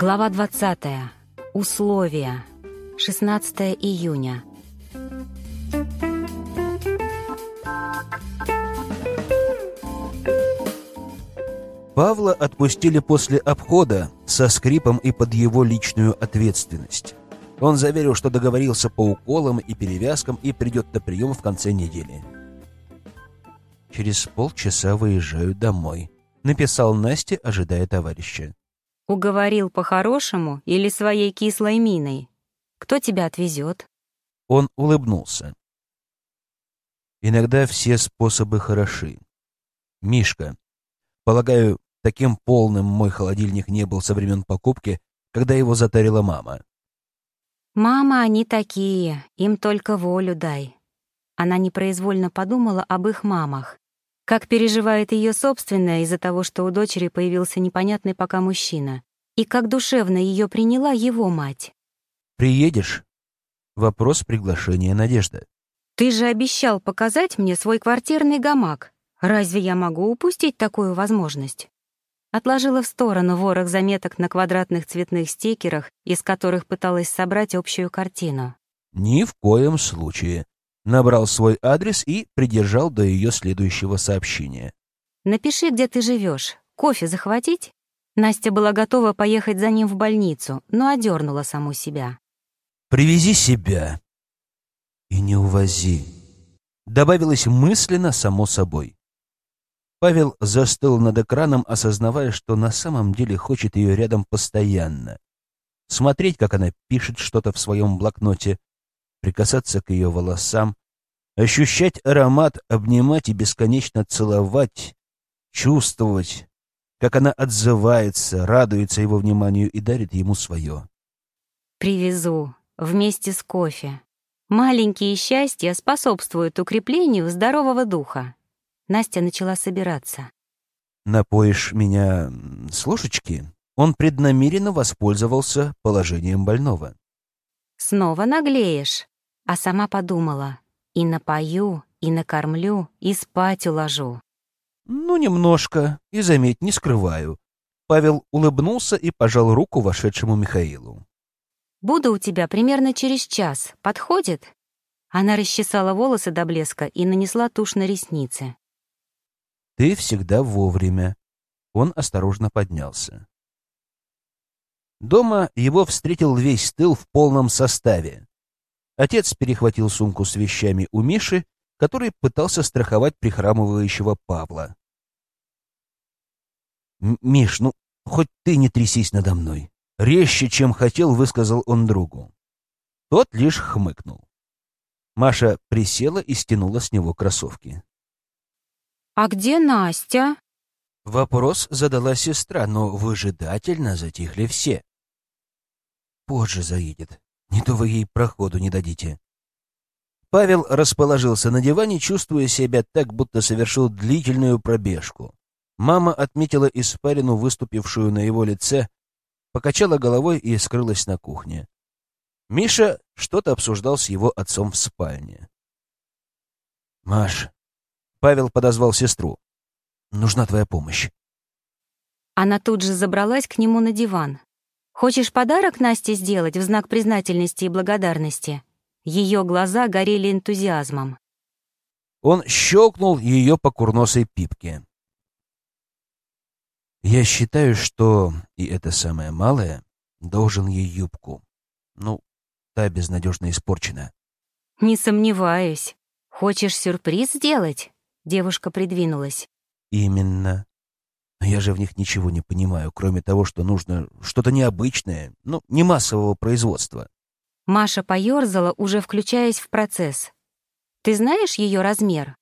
Глава 20. Условия. 16 июня. Павла отпустили после обхода со скрипом и под его личную ответственность. Он заверил, что договорился по уколам и перевязкам и придет на прием в конце недели. «Через полчаса выезжаю домой», — написал Настя, ожидая товарища. Уговорил по-хорошему или своей кислой миной? Кто тебя отвезет? Он улыбнулся. Иногда все способы хороши. Мишка. Полагаю, таким полным мой холодильник не был со времен покупки, когда его затарила мама. «Мама, они такие, им только волю дай». Она непроизвольно подумала об их мамах. Как переживает ее собственная из-за того, что у дочери появился непонятный пока мужчина. И как душевно ее приняла его мать. «Приедешь?» Вопрос приглашения Надежда. «Ты же обещал показать мне свой квартирный гамак. Разве я могу упустить такую возможность?» Отложила в сторону ворох заметок на квадратных цветных стикерах, из которых пыталась собрать общую картину. «Ни в коем случае». Набрал свой адрес и придержал до ее следующего сообщения. «Напиши, где ты живешь. Кофе захватить?» Настя была готова поехать за ним в больницу, но одернула саму себя. «Привези себя и не увози», — добавилось мысленно само собой. Павел застыл над экраном, осознавая, что на самом деле хочет ее рядом постоянно. Смотреть, как она пишет что-то в своем блокноте, прикасаться к ее волосам, ощущать аромат, обнимать и бесконечно целовать, чувствовать, как она отзывается, радуется его вниманию и дарит ему свое. «Привезу, вместе с кофе. Маленькие счастья способствуют укреплению здорового духа. Настя начала собираться. «Напоишь меня с ложечки?» Он преднамеренно воспользовался положением больного. «Снова наглеешь?» А сама подумала. «И напою, и накормлю, и спать уложу». «Ну, немножко, и, заметь, не скрываю». Павел улыбнулся и пожал руку вошедшему Михаилу. «Буду у тебя примерно через час. Подходит?» Она расчесала волосы до блеска и нанесла тушь на ресницы. Ты всегда вовремя. Он осторожно поднялся. Дома его встретил весь тыл в полном составе. Отец перехватил сумку с вещами у Миши, который пытался страховать прихрамывающего Павла. «Миш, ну, хоть ты не трясись надо мной!» Резче, чем хотел, высказал он другу. Тот лишь хмыкнул. Маша присела и стянула с него кроссовки. «А где Настя?» Вопрос задала сестра, но выжидательно затихли все. «Позже заедет. Не то вы ей проходу не дадите». Павел расположился на диване, чувствуя себя так, будто совершил длительную пробежку. Мама отметила испарину, выступившую на его лице, покачала головой и скрылась на кухне. Миша что-то обсуждал с его отцом в спальне. «Маш, Павел подозвал сестру. «Нужна твоя помощь». Она тут же забралась к нему на диван. «Хочешь подарок Насте сделать в знак признательности и благодарности?» Ее глаза горели энтузиазмом. Он щелкнул ее по курносой пипке. «Я считаю, что, и это самое малое, должен ей юбку. Ну, та безнадежно испорчена». «Не сомневаюсь. Хочешь сюрприз сделать?» Девушка придвинулась. «Именно. Но я же в них ничего не понимаю, кроме того, что нужно что-то необычное, ну, не массового производства». Маша поёрзала, уже включаясь в процесс. «Ты знаешь ее размер?»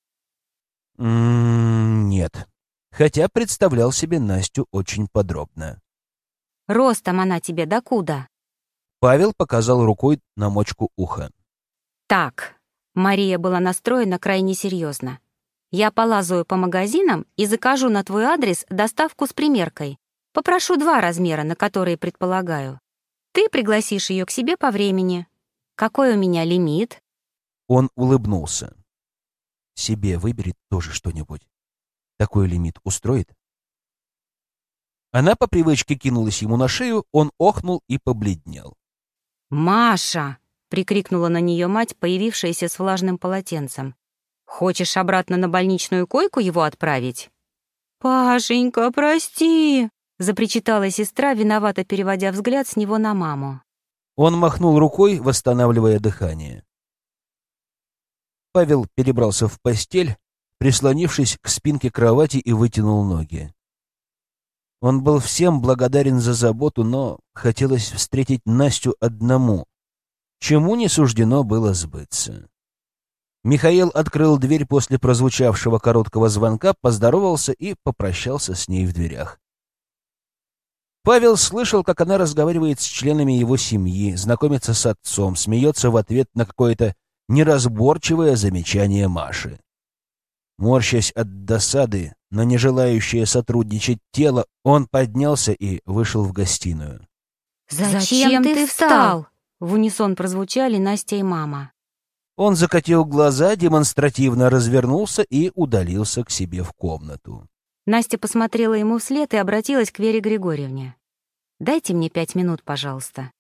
М -м «Нет. Хотя представлял себе Настю очень подробно». «Ростом она тебе докуда?» Павел показал рукой на мочку уха. «Так». Мария была настроена крайне серьезно. Я полазаю по магазинам и закажу на твой адрес доставку с примеркой. Попрошу два размера, на которые предполагаю. Ты пригласишь ее к себе по времени. Какой у меня лимит?» Он улыбнулся. «Себе выберет тоже что-нибудь. Такой лимит устроит?» Она по привычке кинулась ему на шею, он охнул и побледнел. «Маша!» — прикрикнула на нее мать, появившаяся с влажным полотенцем. «Хочешь обратно на больничную койку его отправить?» «Пашенька, прости!» — запричитала сестра, виновато переводя взгляд с него на маму. Он махнул рукой, восстанавливая дыхание. Павел перебрался в постель, прислонившись к спинке кровати и вытянул ноги. Он был всем благодарен за заботу, но хотелось встретить Настю одному, чему не суждено было сбыться. Михаил открыл дверь после прозвучавшего короткого звонка, поздоровался и попрощался с ней в дверях. Павел слышал, как она разговаривает с членами его семьи, знакомится с отцом, смеется в ответ на какое-то неразборчивое замечание Маши. Морщась от досады, но не желающее сотрудничать тело, он поднялся и вышел в гостиную. «Зачем, ты встал?» — в унисон прозвучали Настя и мама. Он закатил глаза, демонстративно развернулся и удалился к себе в комнату. Настя посмотрела ему вслед и обратилась к Вере Григорьевне. «Дайте мне пять минут, пожалуйста».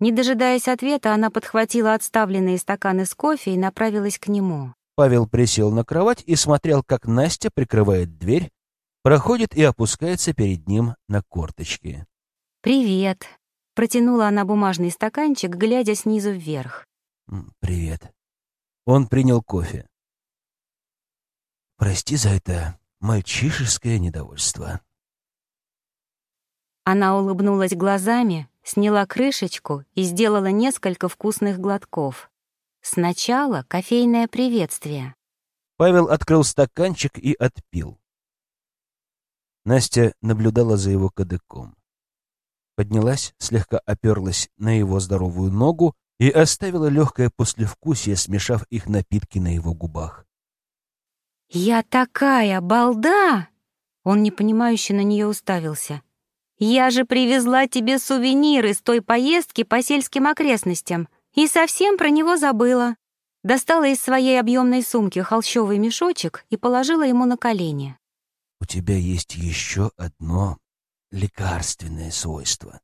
Не дожидаясь ответа, она подхватила отставленные стаканы с кофе и направилась к нему. Павел присел на кровать и смотрел, как Настя прикрывает дверь, проходит и опускается перед ним на корточки. «Привет», — протянула она бумажный стаканчик, глядя снизу вверх. «Привет». Он принял кофе. «Прости за это мальчишеское недовольство». Она улыбнулась глазами, сняла крышечку и сделала несколько вкусных глотков. Сначала кофейное приветствие. Павел открыл стаканчик и отпил. Настя наблюдала за его кадыком. Поднялась, слегка оперлась на его здоровую ногу и оставила легкое послевкусие, смешав их напитки на его губах. «Я такая балда!» Он непонимающе на нее уставился. «Я же привезла тебе сувениры с той поездки по сельским окрестностям. И совсем про него забыла. Достала из своей объемной сумки холщовый мешочек и положила ему на колени. «У тебя есть еще одно лекарственное свойство».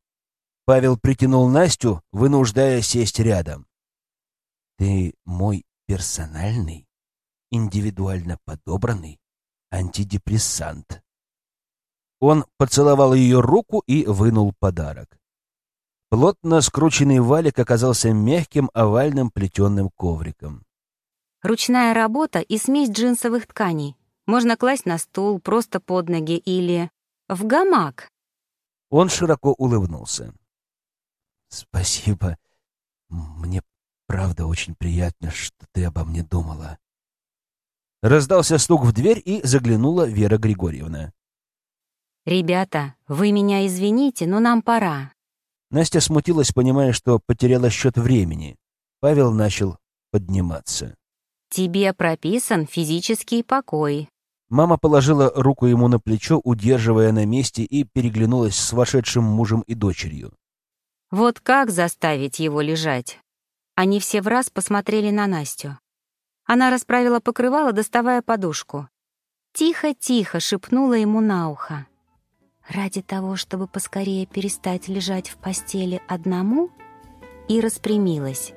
Павел притянул Настю, вынуждая сесть рядом. «Ты мой персональный, индивидуально подобранный антидепрессант». Он поцеловал ее руку и вынул подарок. Плотно скрученный валик оказался мягким овальным плетеным ковриком. Ручная работа и смесь джинсовых тканей. Можно класть на стул, просто под ноги или в гамак. Он широко улыбнулся. «Спасибо. Мне правда очень приятно, что ты обо мне думала». Раздался стук в дверь, и заглянула Вера Григорьевна. «Ребята, вы меня извините, но нам пора. Настя смутилась, понимая, что потеряла счет времени. Павел начал подниматься. «Тебе прописан физический покой». Мама положила руку ему на плечо, удерживая на месте, и переглянулась с вошедшим мужем и дочерью. «Вот как заставить его лежать?» Они все в раз посмотрели на Настю. Она расправила покрывало, доставая подушку. Тихо-тихо шепнула ему на ухо. Ради того, чтобы поскорее перестать лежать в постели одному, и распрямилась.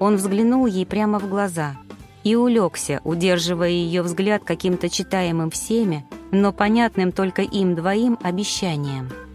Он взглянул ей прямо в глаза и улегся, удерживая ее взгляд каким-то читаемым всеми, но понятным только им двоим обещанием —